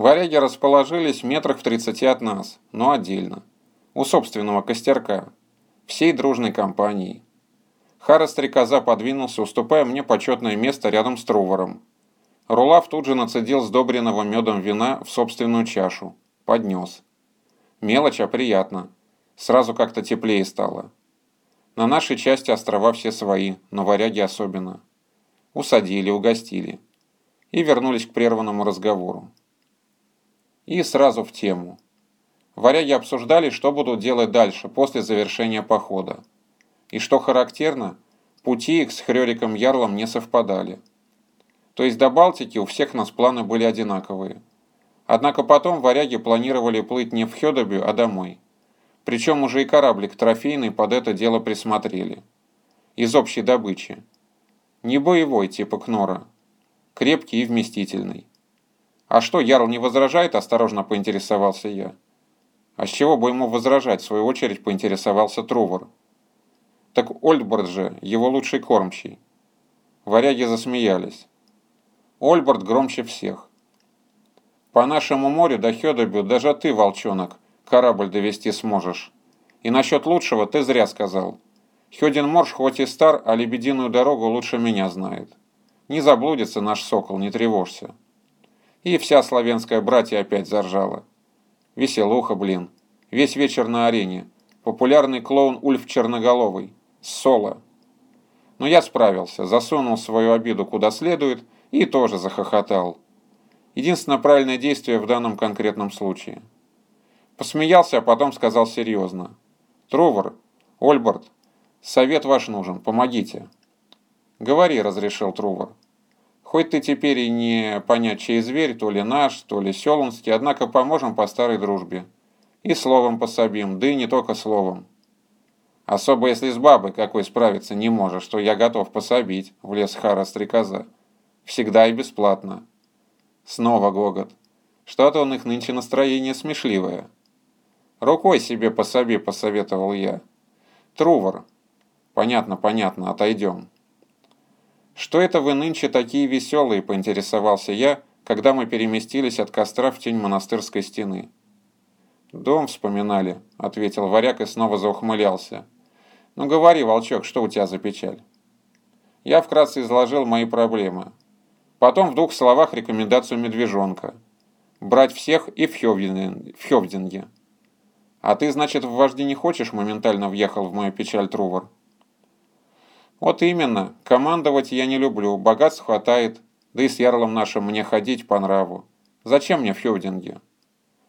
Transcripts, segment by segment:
Варяги расположились метрах в тридцати от нас, но отдельно. У собственного костерка. Всей дружной компанией. Хара-стрекоза подвинулся, уступая мне почетное место рядом с Трувором. Рулав тут же нацедил сдобренного медом вина в собственную чашу. Поднес. Мелочь, а приятно. Сразу как-то теплее стало. На нашей части острова все свои, но варяги особенно. Усадили, угостили. И вернулись к прерванному разговору. И сразу в тему. Варяги обсуждали, что будут делать дальше, после завершения похода. И что характерно, пути их с Хрёриком Ярлом не совпадали. То есть до Балтики у всех нас планы были одинаковые. Однако потом варяги планировали плыть не в Хёдобю, а домой. Причем уже и кораблик трофейный под это дело присмотрели. Из общей добычи. Не боевой, типа Кнора. Крепкий и вместительный. «А что, Ярл не возражает?» – осторожно поинтересовался я. «А с чего бы ему возражать?» – в свою очередь поинтересовался Трувор. Так Ольдборд же, его лучший кормчий. Варяги засмеялись. Ольборд громче всех. По нашему морю до Хёдобю даже ты, волчонок, корабль довести сможешь. И насчет лучшего ты зря сказал. Хёдин Морж хоть и стар, а лебединую дорогу лучше меня знает. Не заблудится наш сокол, не тревожься. И вся славянская братья опять заржала. Веселуха, блин. Весь вечер на арене. Популярный клоун Ульф Черноголовый. Соло. Но я справился, засунул свою обиду куда следует и тоже захохотал. Единственное правильное действие в данном конкретном случае. Посмеялся, а потом сказал серьезно. «Трувор, Ольберт, совет ваш нужен, помогите». «Говори», — разрешил Трувор. «Хоть ты теперь и не понять, чей зверь, то ли наш, то ли селунский, однако поможем по старой дружбе. И словом пособим, да и не только словом. Особо если с бабой какой справиться не можешь, что я готов пособить, влез Хара стрекоза. Всегда и бесплатно. Снова гогот. Что-то он их нынче настроение смешливое. Рукой себе пособи, посоветовал я. Трувор. Понятно, понятно, отойдем. Что это вы нынче такие веселые, поинтересовался я, когда мы переместились от костра в тень монастырской стены. «Дом вспоминали», — ответил варяг и снова заухмылялся. «Ну говори, волчок, что у тебя за печаль?» Я вкратце изложил мои проблемы. Потом в двух словах рекомендацию медвежонка. Брать всех и в Хёвдинге. «А ты, значит, в вожди не хочешь?» – моментально въехал в мою печаль Трувор. «Вот именно. Командовать я не люблю. Богатств хватает. Да и с ярлом нашим мне ходить по нраву. Зачем мне Хёвдинге?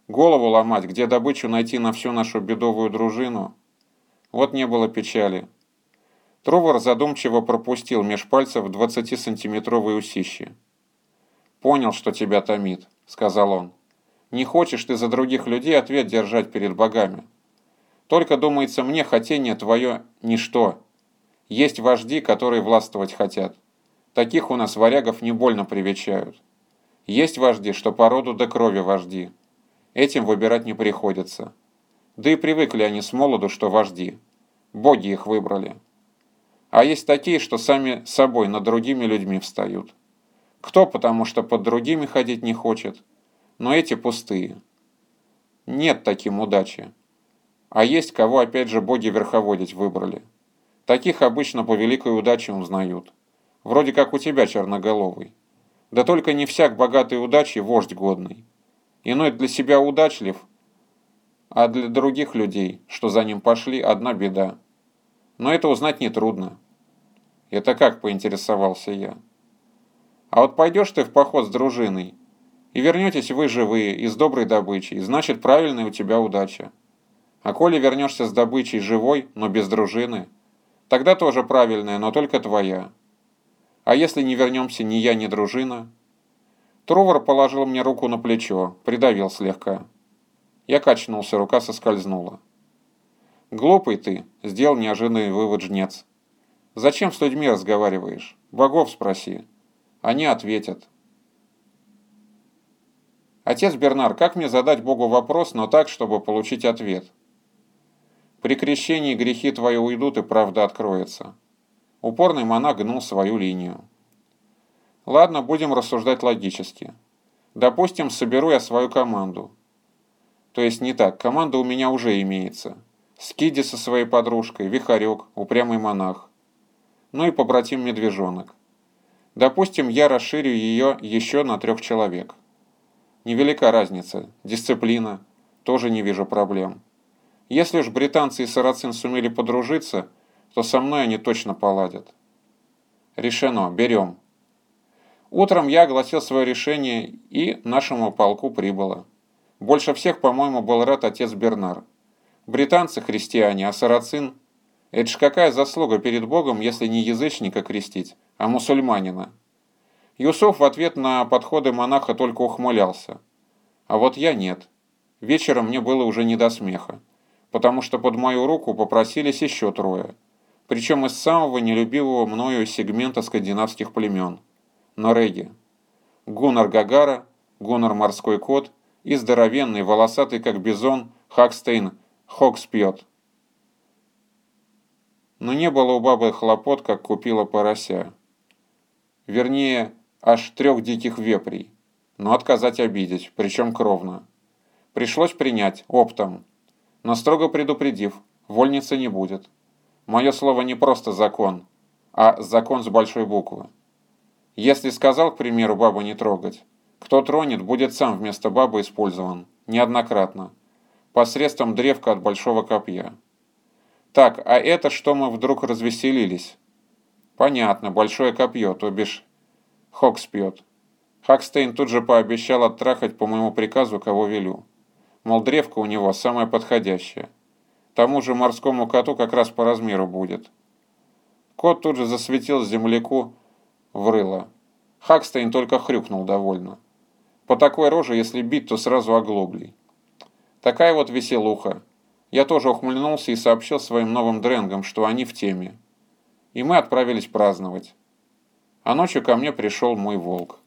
Голову ломать, где добычу найти на всю нашу бедовую дружину? Вот не было печали. Тровар задумчиво пропустил меж пальцев 20-сантиметровые усищи. «Понял, что тебя томит», — сказал он. «Не хочешь ты за других людей ответ держать перед богами. Только, думается мне, хотение твое – ничто. Есть вожди, которые властвовать хотят. Таких у нас варягов не больно привечают. Есть вожди, что по роду до крови вожди. Этим выбирать не приходится. Да и привыкли они с молоду, что вожди. Боги их выбрали. А есть такие, что сами собой над другими людьми встают. Кто потому, что под другими ходить не хочет, но эти пустые. Нет таким удачи. А есть кого опять же боги верховодить выбрали. Таких обычно по великой удаче узнают. Вроде как у тебя, черноголовый. Да только не всяк богатой удачи вождь годный. Иной для себя удачлив, а для других людей, что за ним пошли, одна беда. Но это узнать нетрудно. Это как, поинтересовался я. А вот пойдешь ты в поход с дружиной, и вернетесь вы живые и с доброй добычей, значит правильная у тебя удача. А коли вернешься с добычей живой, но без дружины, тогда тоже правильная, но только твоя. А если не вернемся ни я, ни дружина? Трувор положил мне руку на плечо, придавил слегка. Я качнулся, рука соскользнула. «Глупый ты», — сделал неожиданный вывод жнец. «Зачем с людьми разговариваешь? Богов спроси». Они ответят. «Отец Бернар, как мне задать Богу вопрос, но так, чтобы получить ответ?» «При крещении грехи твои уйдут, и правда откроется». Упорный монах гнул свою линию. «Ладно, будем рассуждать логически. Допустим, соберу я свою команду. То есть не так, команда у меня уже имеется. Скиди со своей подружкой, Вихарек, упрямый монах. Ну и побратим Медвежонок. Допустим, я расширю ее еще на трех человек. Невелика разница. Дисциплина. Тоже не вижу проблем. Если уж британцы и сарацин сумели подружиться, то со мной они точно поладят. Решено. Берем. Утром я огласил свое решение, и нашему полку прибыло. Больше всех, по-моему, был рад отец Бернар. Британцы христиане, а сарацин – это ж какая заслуга перед Богом, если не язычника крестить, а мусульманина. Юсуф в ответ на подходы монаха только ухмылялся. А вот я нет. Вечером мне было уже не до смеха, потому что под мою руку попросились еще трое, причем из самого нелюбивого мною сегмента скандинавских племен – Нореги. Гуннар Гагара, Гуннар Морской Кот и здоровенный, волосатый как бизон, Хакстейн Хокспьет. Но не было у бабы хлопот, как купила порося. Вернее, аж трех диких вепрей. Но отказать обидеть, причем кровно. Пришлось принять, оптом. Но строго предупредив, вольницы не будет. Мое слово не просто закон, а закон с большой буквы. Если сказал, к примеру, бабу не трогать, кто тронет, будет сам вместо бабы использован. Неоднократно. Посредством древка от большого копья. Так, а это что мы вдруг развеселились? Понятно, большое копье, то бишь Хокс пьет. Хакстейн тут же пообещал оттрахать по моему приказу, кого велю. Мол, древка у него самая подходящая. Тому же морскому коту как раз по размеру будет. Кот тут же засветил земляку в рыло. Хакстейн только хрюкнул довольно. По такой роже, если бить, то сразу оглоблей. Такая вот веселуха. Я тоже ухмыльнулся и сообщил своим новым дренгам, что они в теме. И мы отправились праздновать. А ночью ко мне пришел мой волк.